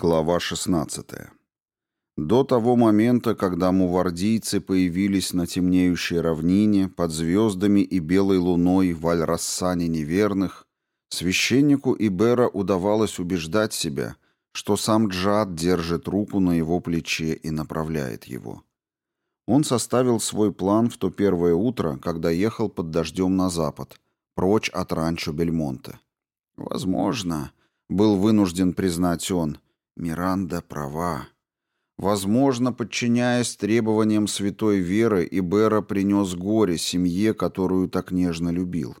Глава 16. До того момента, когда мувардийцы появились на темнеющей равнине под звездами и белой луной в Аль-Рассане неверных, священнику Ибера удавалось убеждать себя, что сам Джад держит руку на его плече и направляет его. Он составил свой план в то первое утро, когда ехал под дождем на запад, прочь от ранчо Бельмонте. Возможно, был вынужден признать он – Миранда права. Возможно, подчиняясь требованиям святой веры, Ибера принес горе семье, которую так нежно любил.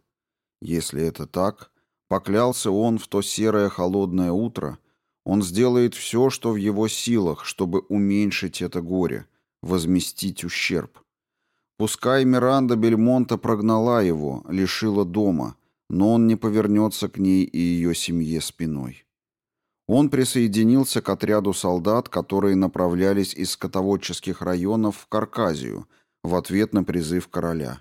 Если это так, поклялся он в то серое холодное утро, он сделает все, что в его силах, чтобы уменьшить это горе, возместить ущерб. Пускай Миранда Бельмонта прогнала его, лишила дома, но он не повернется к ней и ее семье спиной. Он присоединился к отряду солдат, которые направлялись из скотоводческих районов в Карказию в ответ на призыв короля.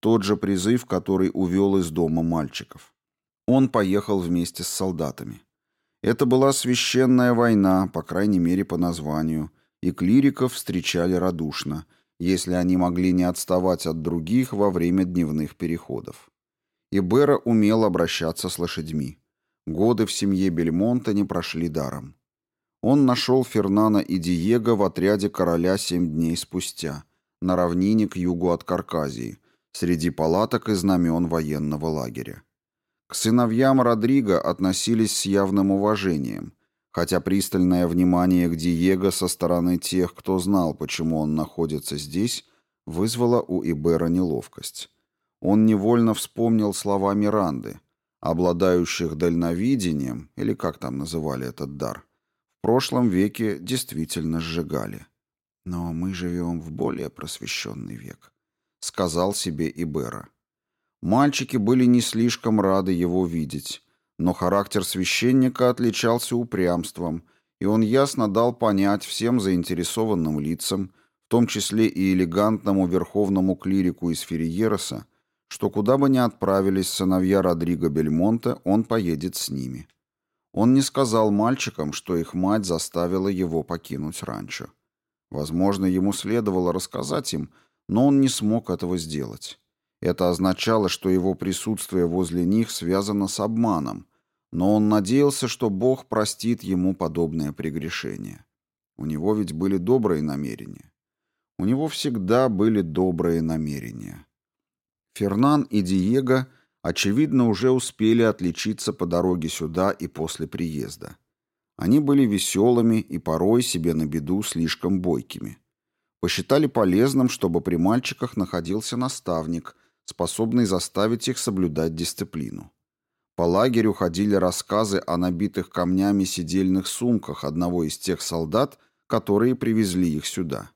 Тот же призыв, который увел из дома мальчиков. Он поехал вместе с солдатами. Это была священная война, по крайней мере по названию, и клириков встречали радушно, если они могли не отставать от других во время дневных переходов. Ибера умел обращаться с лошадьми. Годы в семье Бельмонта не прошли даром. Он нашел Фернана и Диего в отряде короля семь дней спустя, на равнине к югу от Карказии, среди палаток и знамен военного лагеря. К сыновьям Родриго относились с явным уважением, хотя пристальное внимание к Диего со стороны тех, кто знал, почему он находится здесь, вызвало у Ибера неловкость. Он невольно вспомнил слова Миранды, обладающих дальновидением, или как там называли этот дар, в прошлом веке действительно сжигали. Но мы живем в более просвещенный век, сказал себе Ибера. Мальчики были не слишком рады его видеть, но характер священника отличался упрямством, и он ясно дал понять всем заинтересованным лицам, в том числе и элегантному верховному клирику из Ферриероса, что куда бы ни отправились сыновья Родриго Бельмонте, он поедет с ними. Он не сказал мальчикам, что их мать заставила его покинуть ранчо. Возможно, ему следовало рассказать им, но он не смог этого сделать. Это означало, что его присутствие возле них связано с обманом, но он надеялся, что Бог простит ему подобное прегрешение. У него ведь были добрые намерения. У него всегда были добрые намерения. Фернан и Диего, очевидно, уже успели отличиться по дороге сюда и после приезда. Они были веселыми и порой себе на беду слишком бойкими. Посчитали полезным, чтобы при мальчиках находился наставник, способный заставить их соблюдать дисциплину. По лагерю ходили рассказы о набитых камнями сидельных сумках одного из тех солдат, которые привезли их сюда.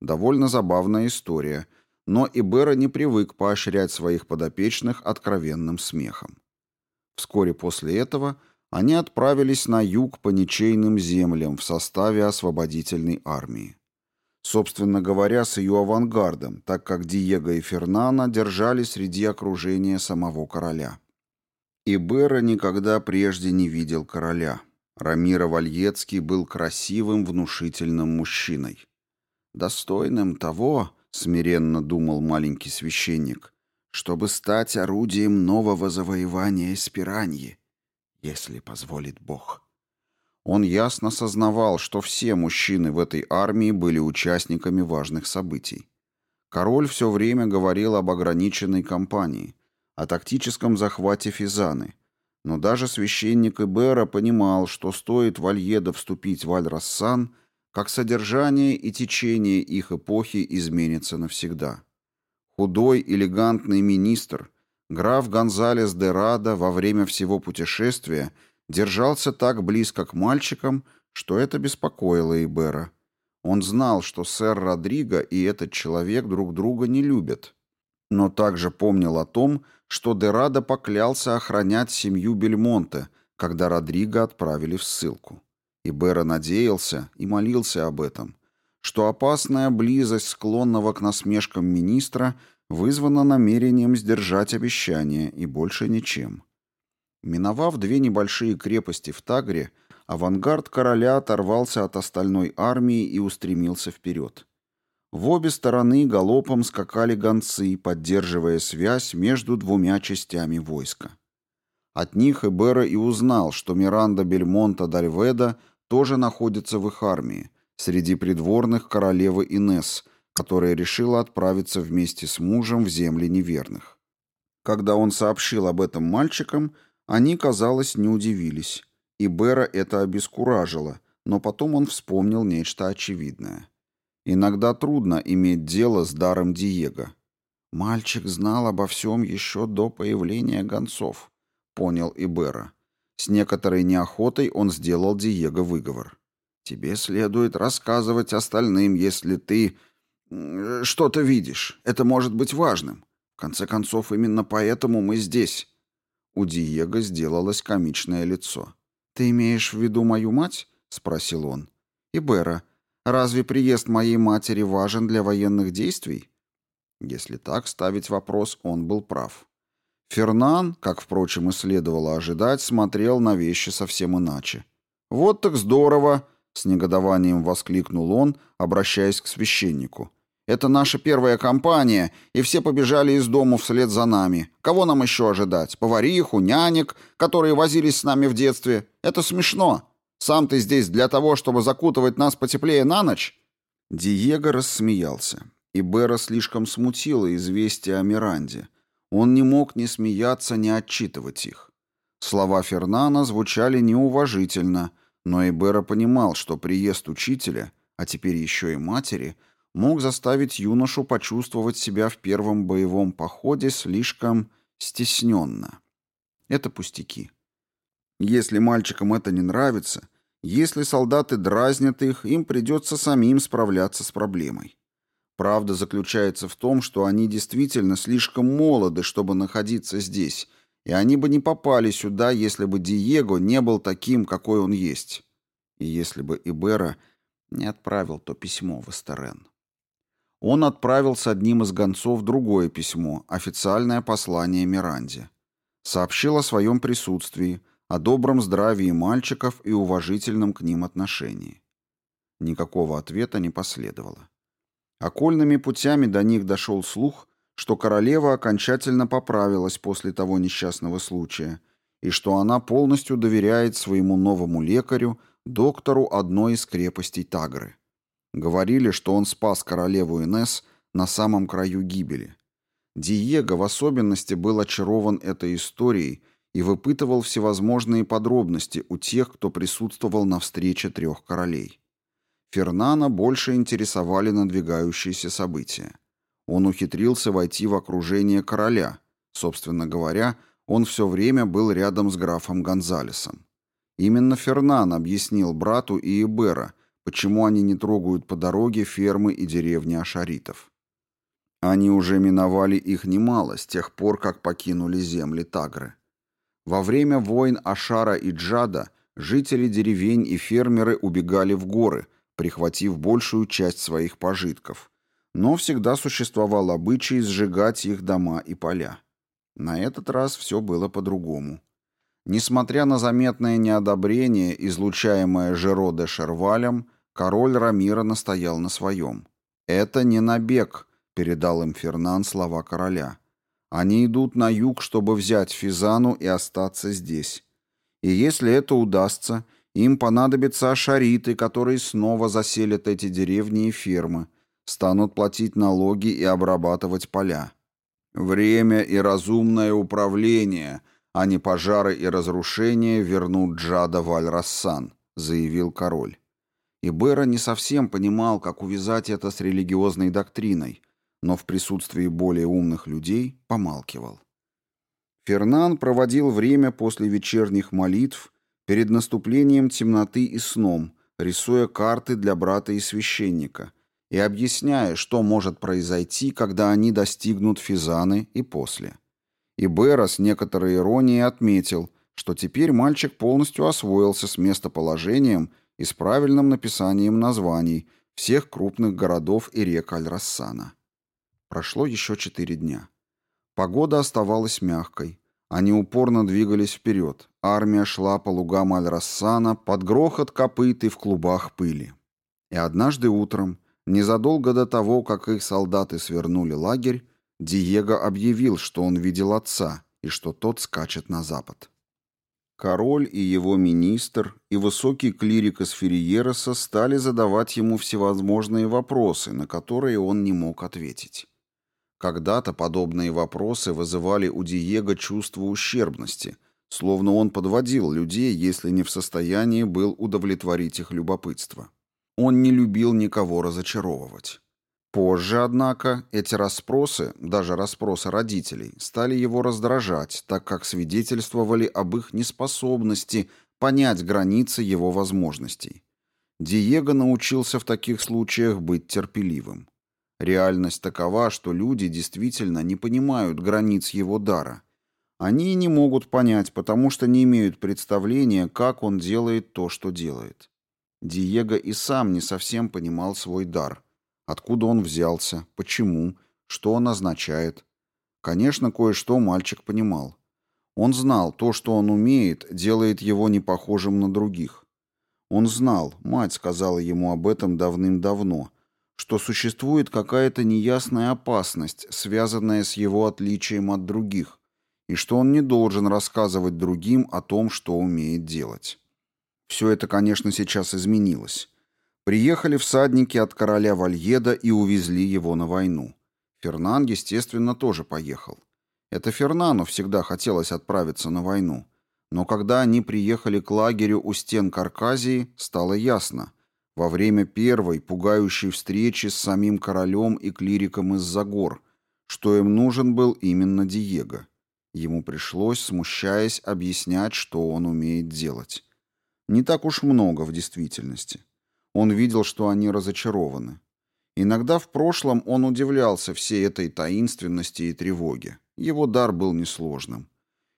Довольно забавная история – но Ибера не привык поощрять своих подопечных откровенным смехом. Вскоре после этого они отправились на юг по ничейным землям в составе освободительной армии. Собственно говоря, с ее авангардом, так как Диего и Фернана держали среди окружения самого короля. Ибера никогда прежде не видел короля. Рамира Вальецкий был красивым, внушительным мужчиной. Достойным того, смиренно думал маленький священник, чтобы стать орудием нового завоевания Эспираньи, если позволит Бог. Он ясно сознавал, что все мужчины в этой армии были участниками важных событий. Король все время говорил об ограниченной кампании, о тактическом захвате Физаны, но даже священник Ибера понимал, что стоит Вальеда вступить в Аль-Рассан – как содержание и течение их эпохи изменится навсегда. Худой, элегантный министр, граф Гонзалес де Рада во время всего путешествия держался так близко к мальчикам, что это беспокоило Ибера. Он знал, что сэр Родриго и этот человек друг друга не любят, но также помнил о том, что Дерада поклялся охранять семью Бельмонте, когда Родриго отправили в ссылку. И Бера надеялся и молился об этом, что опасная близость склонного к насмешкам министра вызвана намерением сдержать обещание и больше ничем. Миновав две небольшие крепости в Тагре, Авангард короля оторвался от остальной армии и устремился вперед. В обе стороны галопом скакали гонцы, поддерживая связь между двумя частями войска. От них Эбера и узнал, что Миранда Бельмонта Дальведа тоже находится в их армии, среди придворных королевы Инес, которая решила отправиться вместе с мужем в земли неверных. Когда он сообщил об этом мальчикам, они, казалось, не удивились. И Бера это обескуражило, но потом он вспомнил нечто очевидное. Иногда трудно иметь дело с даром Диего. Мальчик знал обо всем еще до появления гонцов, понял Ибера. С некоторой неохотой он сделал Диего выговор. Тебе следует рассказывать остальным, если ты что-то видишь. Это может быть важным. В конце концов, именно поэтому мы здесь. У Диего сделалось комичное лицо. «Ты имеешь в виду мою мать?» — спросил он. «И Бера, разве приезд моей матери важен для военных действий?» Если так ставить вопрос, он был прав. Фернан, как, впрочем, и следовало ожидать, смотрел на вещи совсем иначе. «Вот так здорово!» — с негодованием воскликнул он, обращаясь к священнику. Это наша первая компания, и все побежали из дому вслед за нами. Кого нам еще ожидать? Повариху, нянек, которые возились с нами в детстве? Это смешно. Сам ты здесь для того, чтобы закутывать нас потеплее на ночь?» Диего рассмеялся, и Бера слишком смутило известие о Миранде. Он не мог ни смеяться, ни отчитывать их. Слова Фернана звучали неуважительно, но Ибера понимал, что приезд учителя, а теперь еще и матери — мог заставить юношу почувствовать себя в первом боевом походе слишком стесненно. Это пустяки. Если мальчикам это не нравится, если солдаты дразнят их, им придется самим справляться с проблемой. Правда заключается в том, что они действительно слишком молоды, чтобы находиться здесь, и они бы не попали сюда, если бы Диего не был таким, какой он есть. И если бы Ибера не отправил то письмо в Эстерен он отправил с одним из гонцов другое письмо, официальное послание Миранде. Сообщил о своем присутствии, о добром здравии мальчиков и уважительном к ним отношении. Никакого ответа не последовало. Окольными путями до них дошел слух, что королева окончательно поправилась после того несчастного случая и что она полностью доверяет своему новому лекарю, доктору одной из крепостей Тагры. Говорили, что он спас королеву Инес на самом краю гибели. Диего в особенности был очарован этой историей и выпытывал всевозможные подробности у тех, кто присутствовал на встрече трех королей. Фернана больше интересовали надвигающиеся события. Он ухитрился войти в окружение короля. Собственно говоря, он все время был рядом с графом Гонзалесом. Именно Фернан объяснил брату и Ибера, почему они не трогают по дороге фермы и деревни ашаритов. Они уже миновали их немало с тех пор, как покинули земли Тагры. Во время войн Ашара и Джада жители деревень и фермеры убегали в горы, прихватив большую часть своих пожитков, но всегда существовал обычай сжигать их дома и поля. На этот раз все было по-другому. Несмотря на заметное неодобрение, излучаемое Жеро де Шервалем, Король Рамира настоял на своем. «Это не набег», — передал им Фернан слова короля. «Они идут на юг, чтобы взять Физану и остаться здесь. И если это удастся, им понадобятся ашариты, которые снова заселят эти деревни и фермы, станут платить налоги и обрабатывать поля. Время и разумное управление, а не пожары и разрушения вернут Джада в Аль-Рассан», — заявил король. И Бера не совсем понимал, как увязать это с религиозной доктриной, но в присутствии более умных людей помалкивал. Фернан проводил время после вечерних молитв перед наступлением темноты и сном, рисуя карты для брата и священника и объясняя, что может произойти, когда они достигнут Физаны и после. И Бера с некоторой иронией отметил, что теперь мальчик полностью освоился с местоположением и с правильным написанием названий всех крупных городов и рек Аль-Рассана. Прошло еще четыре дня. Погода оставалась мягкой. Они упорно двигались вперед. Армия шла по лугам Аль-Рассана под грохот копыт и в клубах пыли. И однажды утром, незадолго до того, как их солдаты свернули лагерь, Диего объявил, что он видел отца и что тот скачет на запад. Король и его министр и высокий клирик из Ферриероса стали задавать ему всевозможные вопросы, на которые он не мог ответить. Когда-то подобные вопросы вызывали у Диего чувство ущербности, словно он подводил людей, если не в состоянии был удовлетворить их любопытство. Он не любил никого разочаровывать. Позже, однако, эти расспросы, даже расспросы родителей, стали его раздражать, так как свидетельствовали об их неспособности понять границы его возможностей. Диего научился в таких случаях быть терпеливым. Реальность такова, что люди действительно не понимают границ его дара. Они не могут понять, потому что не имеют представления, как он делает то, что делает. Диего и сам не совсем понимал свой дар – Откуда он взялся, почему, что он означает. Конечно, кое-что мальчик понимал. Он знал, то, что он умеет, делает его не похожим на других. Он знал, мать сказала ему об этом давным-давно, что существует какая-то неясная опасность, связанная с его отличием от других, и что он не должен рассказывать другим о том, что умеет делать. Все это, конечно, сейчас изменилось. Приехали всадники от короля Вальеда и увезли его на войну. Фернан, естественно, тоже поехал. Это Фернану всегда хотелось отправиться на войну. Но когда они приехали к лагерю у стен Карказии, стало ясно. Во время первой, пугающей встречи с самим королем и клириком из-за гор, что им нужен был именно Диего. Ему пришлось, смущаясь, объяснять, что он умеет делать. Не так уж много в действительности. Он видел, что они разочарованы. Иногда в прошлом он удивлялся всей этой таинственности и тревоге. Его дар был несложным.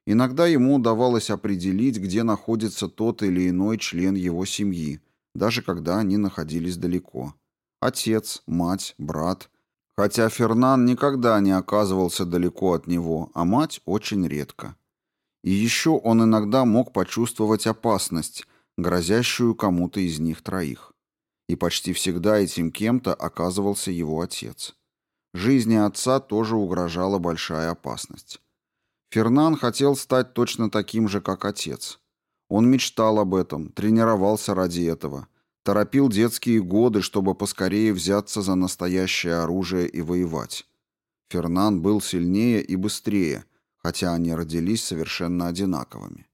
Иногда ему удавалось определить, где находится тот или иной член его семьи, даже когда они находились далеко. Отец, мать, брат. Хотя Фернан никогда не оказывался далеко от него, а мать очень редко. И еще он иногда мог почувствовать опасность, грозящую кому-то из них троих и почти всегда этим кем-то оказывался его отец. Жизни отца тоже угрожала большая опасность. Фернан хотел стать точно таким же, как отец. Он мечтал об этом, тренировался ради этого, торопил детские годы, чтобы поскорее взяться за настоящее оружие и воевать. Фернан был сильнее и быстрее, хотя они родились совершенно одинаковыми.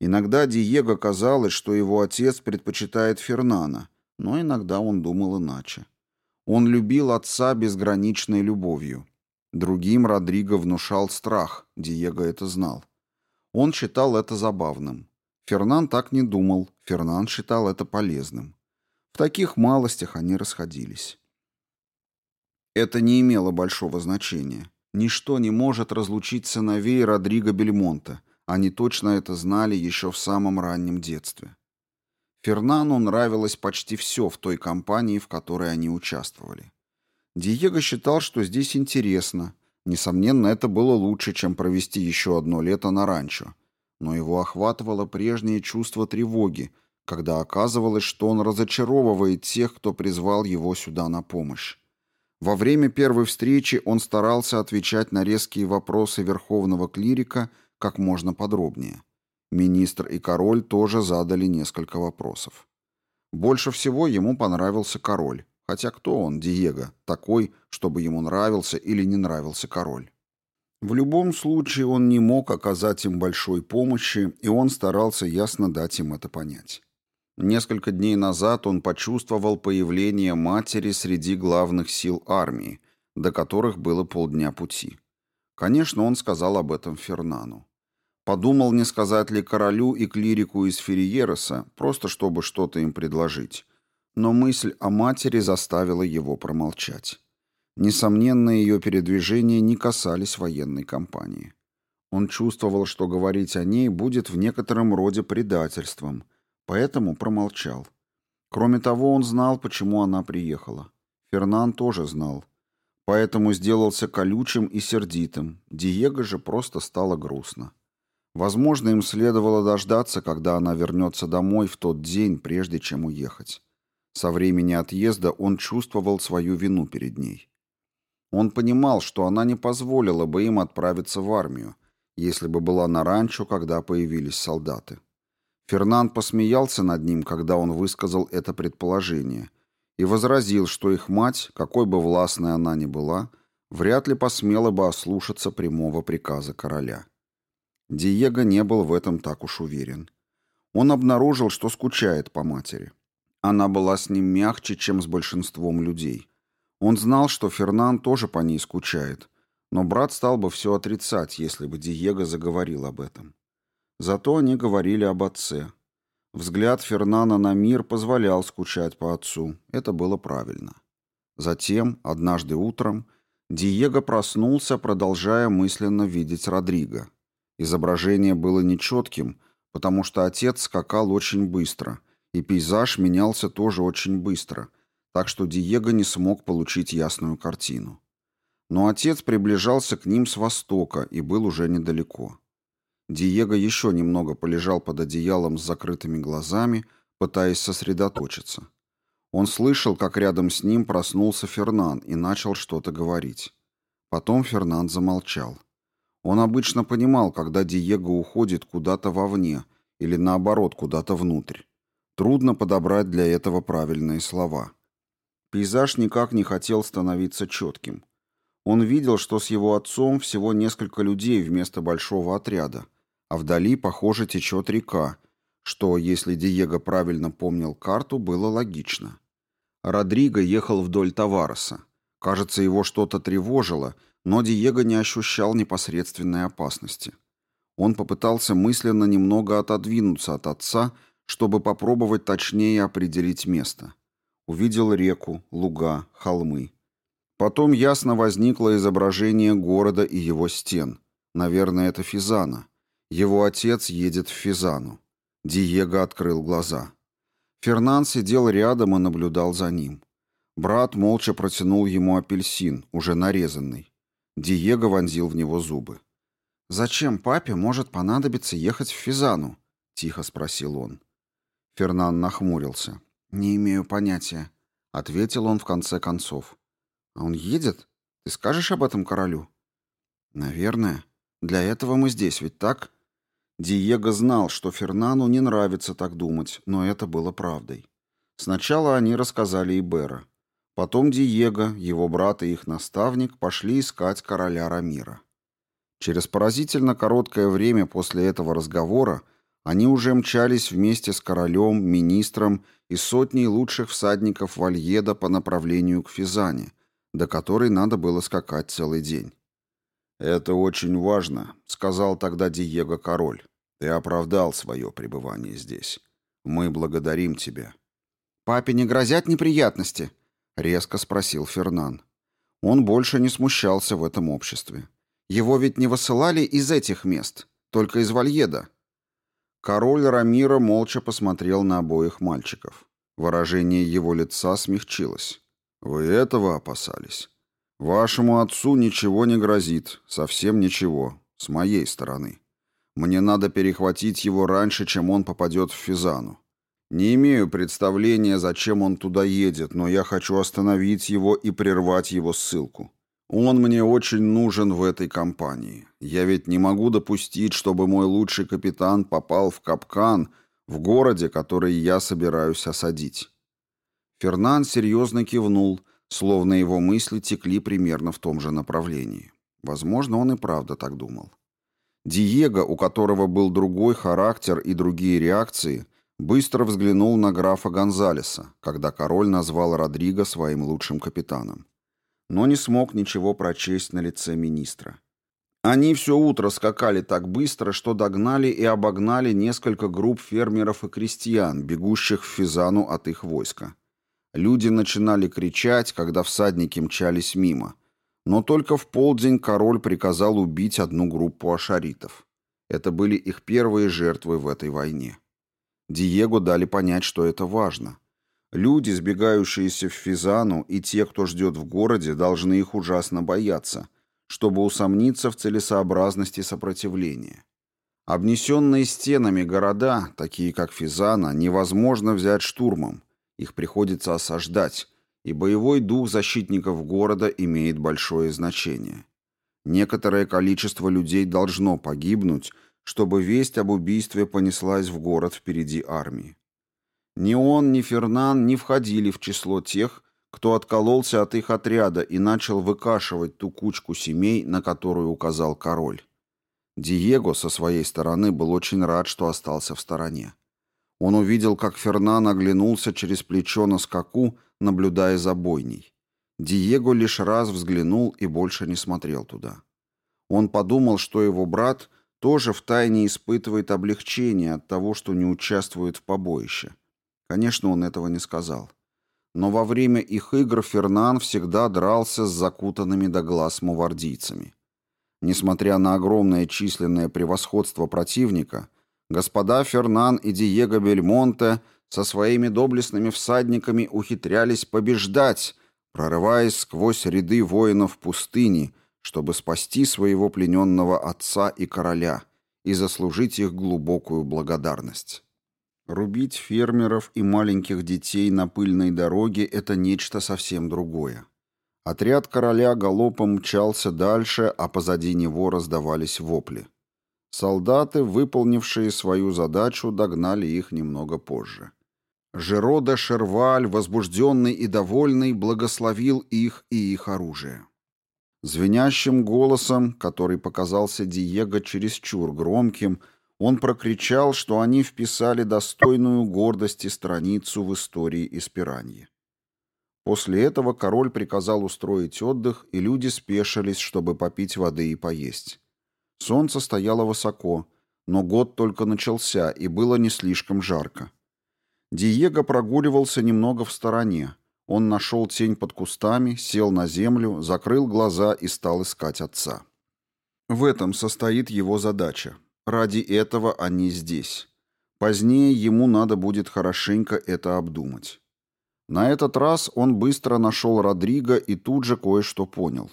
Иногда Диего казалось, что его отец предпочитает Фернана, но иногда он думал иначе. Он любил отца безграничной любовью. Другим Родриго внушал страх, Диего это знал. Он считал это забавным. Фернан так не думал, Фернан считал это полезным. В таких малостях они расходились. Это не имело большого значения. Ничто не может разлучить сыновей Родриго Бельмонта. Они точно это знали еще в самом раннем детстве. Фернану нравилось почти все в той компании, в которой они участвовали. Диего считал, что здесь интересно. Несомненно, это было лучше, чем провести еще одно лето на ранчо. Но его охватывало прежнее чувство тревоги, когда оказывалось, что он разочаровывает тех, кто призвал его сюда на помощь. Во время первой встречи он старался отвечать на резкие вопросы верховного клирика как можно подробнее. Министр и король тоже задали несколько вопросов. Больше всего ему понравился король. Хотя кто он, Диего, такой, чтобы ему нравился или не нравился король? В любом случае он не мог оказать им большой помощи, и он старался ясно дать им это понять. Несколько дней назад он почувствовал появление матери среди главных сил армии, до которых было полдня пути. Конечно, он сказал об этом Фернану. Подумал, не сказать ли королю и клирику из Ферриероса, просто чтобы что-то им предложить. Но мысль о матери заставила его промолчать. Несомненно, ее передвижения не касались военной кампании. Он чувствовал, что говорить о ней будет в некотором роде предательством, поэтому промолчал. Кроме того, он знал, почему она приехала. Фернан тоже знал. Поэтому сделался колючим и сердитым. Диего же просто стало грустно. Возможно, им следовало дождаться, когда она вернется домой в тот день, прежде чем уехать. Со времени отъезда он чувствовал свою вину перед ней. Он понимал, что она не позволила бы им отправиться в армию, если бы была на ранчо, когда появились солдаты. Фернан посмеялся над ним, когда он высказал это предположение, и возразил, что их мать, какой бы властной она ни была, вряд ли посмела бы ослушаться прямого приказа короля. Диего не был в этом так уж уверен. Он обнаружил, что скучает по матери. Она была с ним мягче, чем с большинством людей. Он знал, что Фернан тоже по ней скучает, но брат стал бы все отрицать, если бы Диего заговорил об этом. Зато они говорили об отце. Взгляд Фернана на мир позволял скучать по отцу. Это было правильно. Затем, однажды утром, Диего проснулся, продолжая мысленно видеть Родриго. Изображение было нечетким, потому что отец скакал очень быстро, и пейзаж менялся тоже очень быстро, так что Диего не смог получить ясную картину. Но отец приближался к ним с востока и был уже недалеко. Диего еще немного полежал под одеялом с закрытыми глазами, пытаясь сосредоточиться. Он слышал, как рядом с ним проснулся Фернан и начал что-то говорить. Потом Фернан замолчал. Он обычно понимал, когда Диего уходит куда-то вовне или наоборот куда-то внутрь. Трудно подобрать для этого правильные слова. Пейзаж никак не хотел становиться четким. Он видел, что с его отцом всего несколько людей вместо большого отряда, а вдали, похоже, течет река, что, если Диего правильно помнил карту, было логично. Родриго ехал вдоль Тавареса. Кажется, его что-то тревожило — но Диего не ощущал непосредственной опасности. Он попытался мысленно немного отодвинуться от отца, чтобы попробовать точнее определить место. Увидел реку, луга, холмы. Потом ясно возникло изображение города и его стен. Наверное, это Физана. Его отец едет в Физану. Диего открыл глаза. Фернан сидел рядом и наблюдал за ним. Брат молча протянул ему апельсин, уже нарезанный. Диего вонзил в него зубы. «Зачем папе может понадобиться ехать в Физану?» — тихо спросил он. Фернан нахмурился. «Не имею понятия», — ответил он в конце концов. «А он едет? Ты скажешь об этом королю?» «Наверное. Для этого мы здесь, ведь так?» Диего знал, что Фернану не нравится так думать, но это было правдой. Сначала они рассказали и Бера. Потом Диего, его брат и их наставник пошли искать короля Рамира. Через поразительно короткое время после этого разговора они уже мчались вместе с королем, министром и сотней лучших всадников Вальеда по направлению к Физане, до которой надо было скакать целый день. «Это очень важно», — сказал тогда Диего король. «Ты оправдал свое пребывание здесь. Мы благодарим тебя». «Папе не грозят неприятности?» — резко спросил Фернан. Он больше не смущался в этом обществе. Его ведь не высылали из этих мест, только из Вальеда. Король Рамира молча посмотрел на обоих мальчиков. Выражение его лица смягчилось. «Вы этого опасались? Вашему отцу ничего не грозит, совсем ничего, с моей стороны. Мне надо перехватить его раньше, чем он попадет в Физану. Не имею представления, зачем он туда едет, но я хочу остановить его и прервать его ссылку. Он мне очень нужен в этой компании. Я ведь не могу допустить, чтобы мой лучший капитан попал в капкан в городе, который я собираюсь осадить. Фернан серьезно кивнул, словно его мысли текли примерно в том же направлении. Возможно, он и правда так думал. Диего, у которого был другой характер и другие реакции, Быстро взглянул на графа Гонзалеса, когда король назвал Родриго своим лучшим капитаном. Но не смог ничего прочесть на лице министра. Они все утро скакали так быстро, что догнали и обогнали несколько групп фермеров и крестьян, бегущих в Физану от их войска. Люди начинали кричать, когда всадники мчались мимо. Но только в полдень король приказал убить одну группу ашаритов. Это были их первые жертвы в этой войне. Диего дали понять, что это важно. Люди, сбегающиеся в Физану, и те, кто ждет в городе, должны их ужасно бояться, чтобы усомниться в целесообразности сопротивления. Обнесенные стенами города, такие как Физана, невозможно взять штурмом. Их приходится осаждать, и боевой дух защитников города имеет большое значение. Некоторое количество людей должно погибнуть, чтобы весть об убийстве понеслась в город впереди армии. Ни он, ни Фернан не входили в число тех, кто откололся от их отряда и начал выкашивать ту кучку семей, на которую указал король. Диего со своей стороны был очень рад, что остался в стороне. Он увидел, как Фернан оглянулся через плечо на скаку, наблюдая за бойней. Диего лишь раз взглянул и больше не смотрел туда. Он подумал, что его брат тоже втайне испытывает облегчение от того, что не участвует в побоище. Конечно, он этого не сказал. Но во время их игр Фернан всегда дрался с закутанными до глаз мувардийцами. Несмотря на огромное численное превосходство противника, господа Фернан и Диего Бельмонте со своими доблестными всадниками ухитрялись побеждать, прорываясь сквозь ряды воинов пустыни, чтобы спасти своего плененного отца и короля и заслужить их глубокую благодарность. Рубить фермеров и маленьких детей на пыльной дороге – это нечто совсем другое. Отряд короля галопом мчался дальше, а позади него раздавались вопли. Солдаты, выполнившие свою задачу, догнали их немного позже. Жерода Шерваль, возбужденный и довольный, благословил их и их оружие. Звенящим голосом, который показался Диего чересчур громким, он прокричал, что они вписали достойную гордости страницу в истории Испираньи. После этого король приказал устроить отдых, и люди спешились, чтобы попить воды и поесть. Солнце стояло высоко, но год только начался, и было не слишком жарко. Диего прогуливался немного в стороне. Он нашел тень под кустами, сел на землю, закрыл глаза и стал искать отца. В этом состоит его задача. Ради этого они здесь. Позднее ему надо будет хорошенько это обдумать. На этот раз он быстро нашел Родриго и тут же кое-что понял.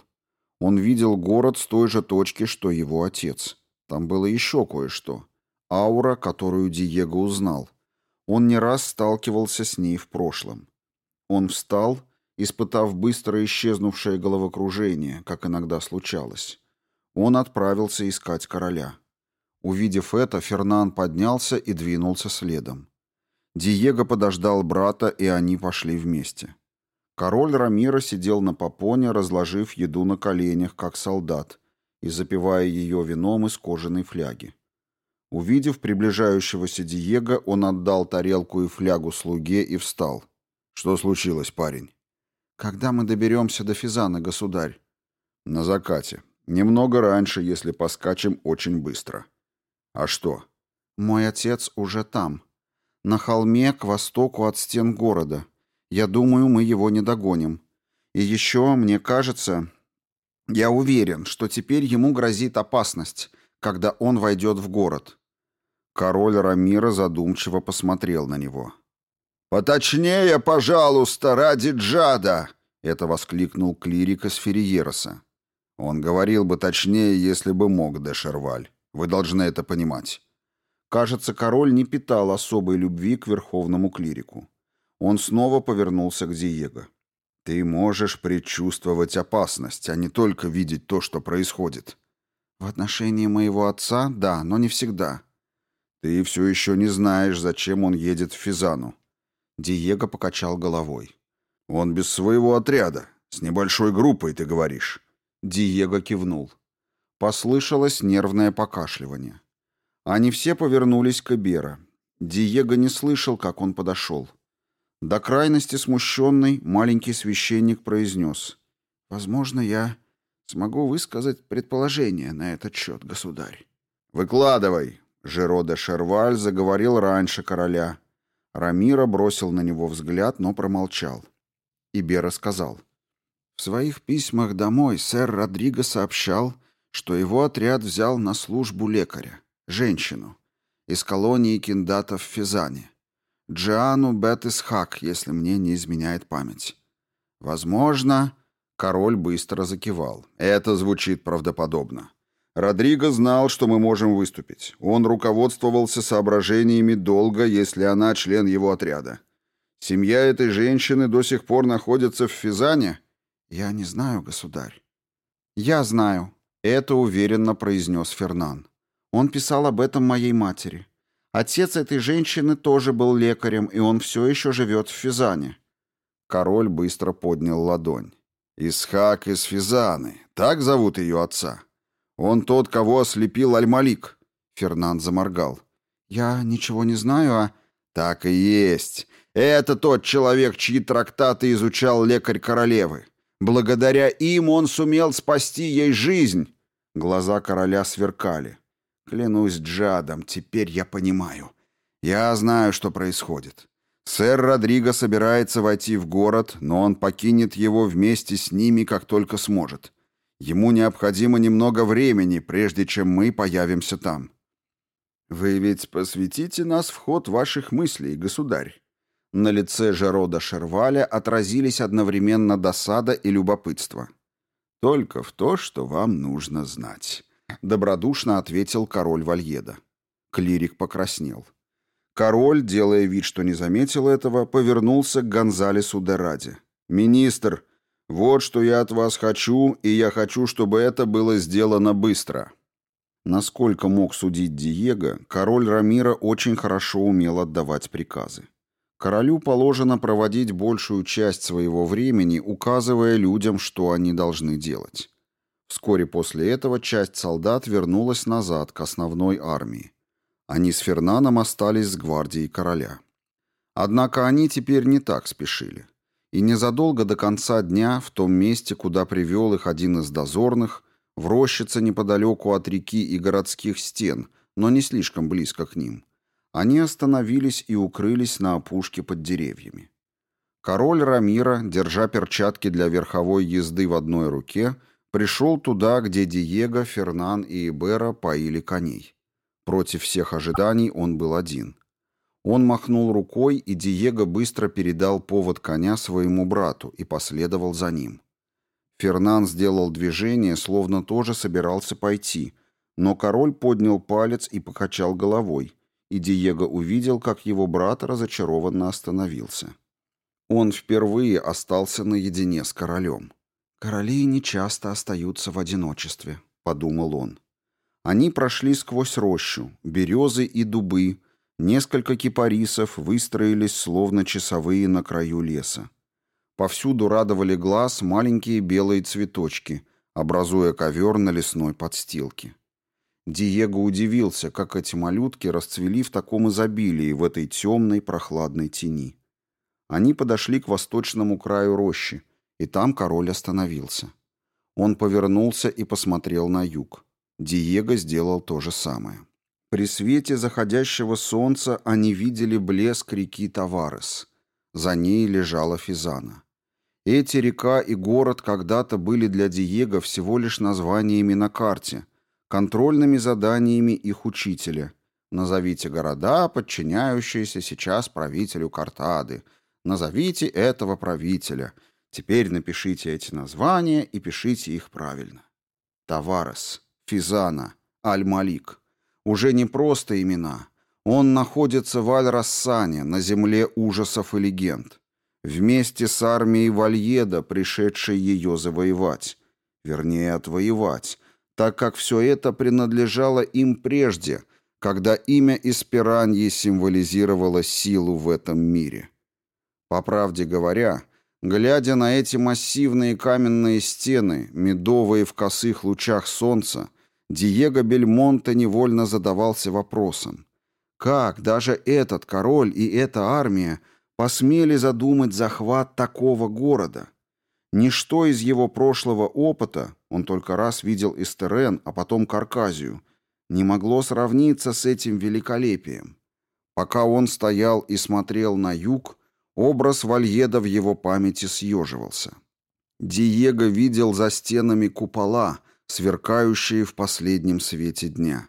Он видел город с той же точки, что его отец. Там было еще кое-что. Аура, которую Диего узнал. Он не раз сталкивался с ней в прошлом. Он встал, испытав быстро исчезнувшее головокружение, как иногда случалось. Он отправился искать короля. Увидев это, Фернан поднялся и двинулся следом. Диего подождал брата, и они пошли вместе. Король Рамира сидел на попоне, разложив еду на коленях, как солдат, и запивая ее вином из кожаной фляги. Увидев приближающегося Диего, он отдал тарелку и флягу слуге и встал. «Что случилось, парень?» «Когда мы доберемся до Физана, государь?» «На закате. Немного раньше, если поскачем очень быстро». «А что?» «Мой отец уже там», на холме к востоку от стен города. Я думаю, мы его не догоним. И еще, мне кажется, я уверен, что теперь ему грозит опасность, когда он войдет в город». Король Рамира задумчиво посмотрел на него. «Поточнее, пожалуйста, ради Джада!» — это воскликнул клирик из Ферриероса. Он говорил бы точнее, если бы мог, де Шерваль. Вы должны это понимать. Кажется, король не питал особой любви к верховному клирику. Он снова повернулся к Диего. «Ты можешь предчувствовать опасность, а не только видеть то, что происходит». «В отношении моего отца, да, но не всегда». «Ты все еще не знаешь, зачем он едет в Физану». Диего покачал головой. «Он без своего отряда. С небольшой группой, ты говоришь». Диего кивнул. Послышалось нервное покашливание. Они все повернулись к Эбера. Диего не слышал, как он подошел. До крайности смущенный маленький священник произнес. «Возможно, я смогу высказать предположение на этот счет, государь». «Выкладывай!» Жеро де Шерваль заговорил раньше короля. Рамира бросил на него взгляд, но промолчал. Ибера сказал. «В своих письмах домой сэр Родриго сообщал, что его отряд взял на службу лекаря женщину, из колонии киндатов в Физане. Джиану Бет-Исхак, если мне не изменяет память. Возможно, король быстро закивал. Это звучит правдоподобно. Родриго знал, что мы можем выступить. Он руководствовался соображениями долга, если она член его отряда. Семья этой женщины до сих пор находится в Физане? Я не знаю, государь. Я знаю, это уверенно произнес Фернан. Он писал об этом моей матери. Отец этой женщины тоже был лекарем, и он все еще живет в Физане. Король быстро поднял ладонь. «Исхак из Физаны. Так зовут ее отца?» «Он тот, кого ослепил Аль-Малик». Фернанд заморгал. «Я ничего не знаю, а...» «Так и есть. Это тот человек, чьи трактаты изучал лекарь королевы. Благодаря им он сумел спасти ей жизнь». Глаза короля сверкали. «Клянусь Джадом, теперь я понимаю. Я знаю, что происходит. Сэр Родриго собирается войти в город, но он покинет его вместе с ними, как только сможет. Ему необходимо немного времени, прежде чем мы появимся там. Вы ведь посвятите нас в ход ваших мыслей, государь. На лице Жерода Шерваля отразились одновременно досада и любопытство. Только в то, что вам нужно знать, добродушно ответил король Вальеда. Клирик покраснел. Король, делая вид, что не заметил этого, повернулся к Гонзалесу де Раде. «Министр, вот что я от вас хочу, и я хочу, чтобы это было сделано быстро. Насколько мог судить Диего, король Рамира очень хорошо умел отдавать приказы. Королю положено проводить большую часть своего времени, указывая людям, что они должны делать. Вскоре после этого часть солдат вернулась назад к основной армии. Они с Фернаном остались с гвардией короля. Однако они теперь не так спешили и незадолго до конца дня в том месте, куда привел их один из дозорных, в рощице неподалеку от реки и городских стен, но не слишком близко к ним, они остановились и укрылись на опушке под деревьями. Король Рамира, держа перчатки для верховой езды в одной руке, пришел туда, где Диего, Фернан и Ибера поили коней. Против всех ожиданий он был один. Он махнул рукой, и Диего быстро передал повод коня своему брату и последовал за ним. Фернан сделал движение, словно тоже собирался пойти, но король поднял палец и покачал головой, и Диего увидел, как его брат разочарованно остановился. Он впервые остался наедине с королем. «Короли нечасто остаются в одиночестве», — подумал он. Они прошли сквозь рощу, березы и дубы, Несколько кипарисов выстроились словно часовые на краю леса. Повсюду радовали глаз маленькие белые цветочки, образуя ковер на лесной подстилке. Диего удивился, как эти малютки расцвели в таком изобилии в этой темной прохладной тени. Они подошли к восточному краю рощи, и там король остановился. Он повернулся и посмотрел на юг. Диего сделал то же самое. При свете заходящего солнца они видели блеск реки Таварес. За ней лежала Физана. Эти река и город когда-то были для Диего всего лишь названиями на карте, контрольными заданиями их учителя. Назовите города, подчиняющиеся сейчас правителю Картады. Назовите этого правителя. Теперь напишите эти названия и пишите их правильно. Таварес, Физана, Аль-Малик. Уже не просто имена. Он находится в Аль-Рассане, на земле ужасов и легенд. Вместе с армией Вальеда, пришедшей ее завоевать. Вернее, отвоевать, так как все это принадлежало им прежде, когда имя Испираньи символизировало силу в этом мире. По правде говоря, глядя на эти массивные каменные стены, медовые в косых лучах солнца, Диего Бельмонте невольно задавался вопросом. Как даже этот король и эта армия посмели задумать захват такого города? Ничто из его прошлого опыта, он только раз видел Эстерен, а потом Карказию, не могло сравниться с этим великолепием. Пока он стоял и смотрел на юг, образ Вальеда в его памяти съеживался. Диего видел за стенами купола, сверкающие в последнем свете дня.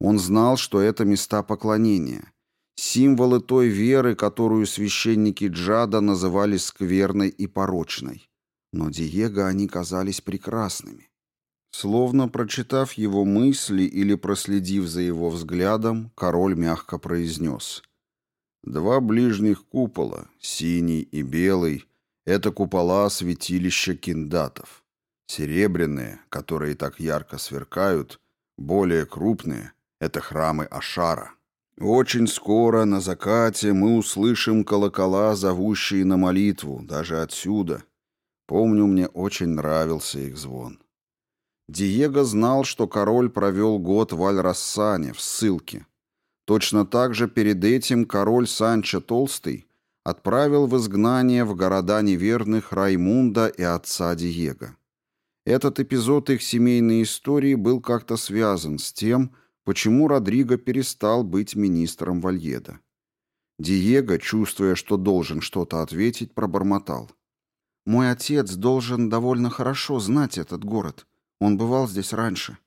Он знал, что это места поклонения, символы той веры, которую священники Джада называли скверной и порочной. Но Диего они казались прекрасными. Словно прочитав его мысли или проследив за его взглядом, король мягко произнес. «Два ближних купола, синий и белый, — это купола святилища киндатов. Серебряные, которые так ярко сверкают, более крупные — это храмы Ашара. Очень скоро на закате мы услышим колокола, зовущие на молитву, даже отсюда. Помню, мне очень нравился их звон». Диего знал, что король провел год в Аль-Рассане, в ссылке. Точно так же перед этим король Санчо Толстый отправил в изгнание в города неверных Раймунда и отца Диего. Этот эпизод их семейной истории был как-то связан с тем, почему Родриго перестал быть министром Вальеда. Диего, чувствуя, что должен что-то ответить, пробормотал. «Мой отец должен довольно хорошо знать этот город. Он бывал здесь раньше.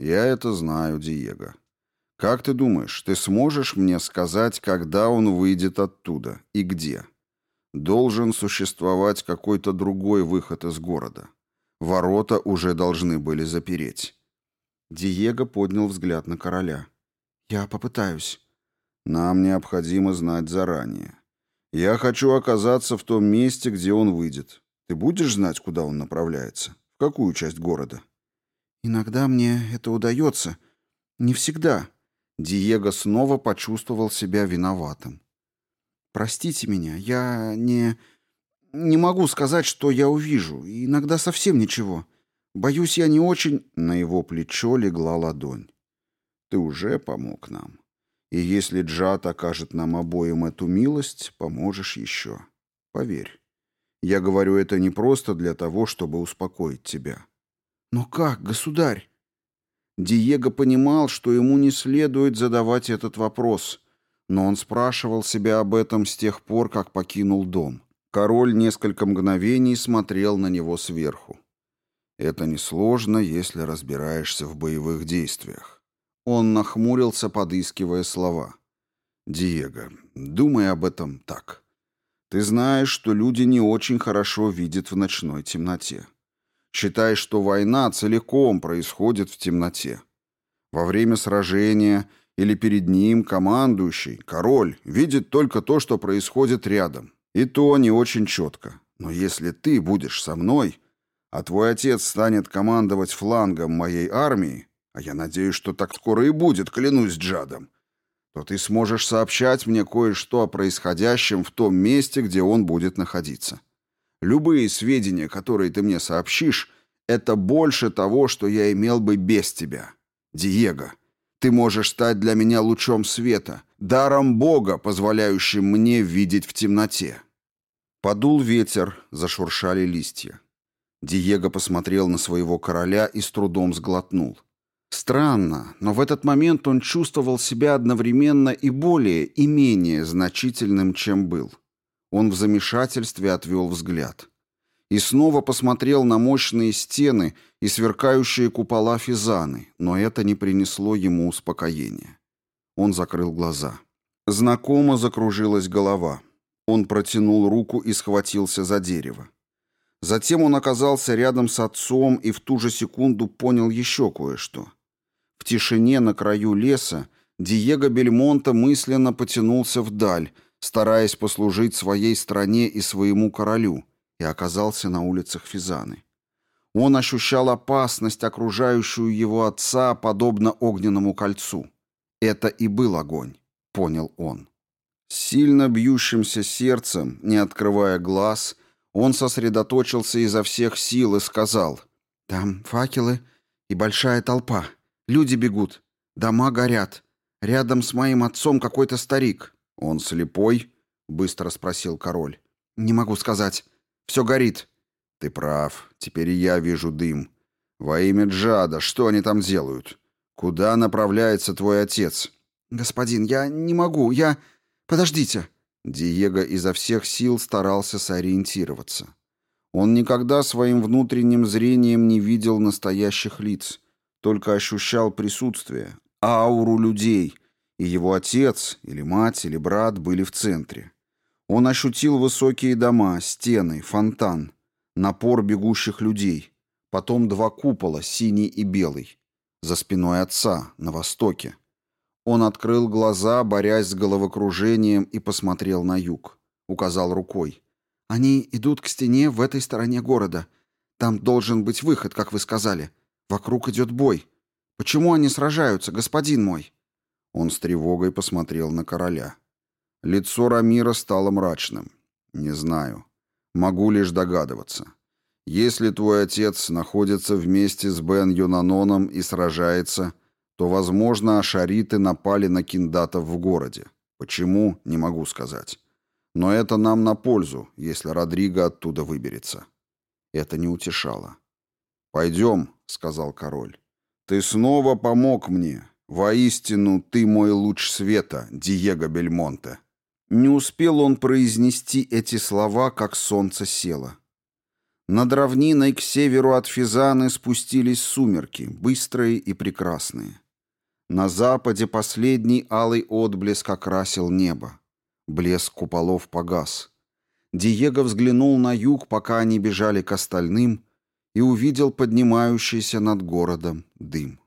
Я это знаю, Диего. Как ты думаешь, ты сможешь мне сказать, когда он выйдет оттуда и где? Должен существовать какой-то другой выход из города. Ворота уже должны были запереть. Диего поднял взгляд на короля. Я попытаюсь. Нам необходимо знать заранее. Я хочу оказаться в том месте, где он выйдет. Ты будешь знать, куда он направляется? В какую часть города? «Иногда мне это удается. Не всегда». Диего снова почувствовал себя виноватым. «Простите меня, я не... не могу сказать, что я увижу. Иногда совсем ничего. Боюсь, я не очень...» На его плечо легла ладонь. «Ты уже помог нам. И если Джад окажет нам обоим эту милость, поможешь еще. Поверь. Я говорю это не просто для того, чтобы успокоить тебя». «Но как, государь?» Диего понимал, что ему не следует задавать этот вопрос, но он спрашивал себя об этом с тех пор, как покинул дом. Король несколько мгновений смотрел на него сверху. «Это несложно, если разбираешься в боевых действиях». Он нахмурился, подыскивая слова. «Диего, думай об этом так. Ты знаешь, что люди не очень хорошо видят в ночной темноте считай, что война целиком происходит в темноте. Во время сражения или перед ним командующий, король, видит только то, что происходит рядом. И то не очень четко. Но если ты будешь со мной, а твой отец станет командовать флангом моей армии, а я надеюсь, что так скоро и будет, клянусь Джадом, то ты сможешь сообщать мне кое-что о происходящем в том месте, где он будет находиться. Любые сведения, которые ты мне сообщишь, это больше того, что я имел бы без тебя. Диего, ты можешь стать для меня лучом света, даром Бога, позволяющим мне видеть в темноте. Подул ветер, зашуршали листья. Диего посмотрел на своего короля и с трудом сглотнул. Странно, но в этот момент он чувствовал себя одновременно и более, и менее значительным, чем был. Он в замешательстве отвел взгляд. И снова посмотрел на мощные стены и сверкающие купола Физаны, но это не принесло ему успокоения. Он закрыл глаза. Знакомо закружилась голова. Он протянул руку и схватился за дерево. Затем он оказался рядом с отцом и в ту же секунду понял еще кое-что. В тишине на краю леса Диего Бельмонта мысленно потянулся вдаль, стараясь послужить своей стране и своему королю, и оказался на улицах Физаны. Он ощущал опасность, окружающую его отца, подобно огненному кольцу. Это и был огонь, понял он. С сильно бьющимся сердцем, не открывая глаз, он сосредоточился изо всех сил и сказал, «Там факелы и большая толпа. Люди бегут. Дома горят. Рядом с моим отцом какой-то старик. «Он слепой?» — быстро спросил король. «Не могу сказать. Все горит». «Ты прав. Теперь и я вижу дым. Во имя Джада, что они там делают? Куда направляется твой отец?» «Господин, я не могу. Я... Подождите». Диего изо всех сил старался сориентироваться. Он никогда своим внутренним зрением не видел настоящих лиц, только ощущал присутствие, ауру людей, и его отец, или мать, или брат были в центре. Он ощутил высокие дома, стены, фонтан, напор бегущих людей, потом два купола, синий и белый, за спиной отца, на востоке. Он открыл глаза, борясь с головокружением, и посмотрел на юг. Указал рукой. «Они идут к стене в этой стороне города. Там должен быть выход, как вы сказали. Вокруг идет бой. Почему они сражаются, господин мой?» Он с тревогой посмотрел на короля. Лицо Рамира стало мрачным. «Не знаю. Могу лишь догадываться. Если твой отец находится вместе с Бен Юнаноном и сражается, то, возможно, ашариты напали на киндатов в городе. Почему, не могу сказать. Но это нам на пользу, если Родриго оттуда выберется». Это не утешало. «Пойдем», — сказал король. «Ты снова помог мне. Воистину, ты мой луч света, Диего Бельмонте». Не успел он произнести эти слова, как солнце село. Над равниной к северу от Физаны спустились сумерки, быстрые и прекрасные. На западе последний алый отблеск окрасил небо. Блеск куполов погас. Диего взглянул на юг, пока они бежали к остальным, и увидел поднимающийся над городом дым.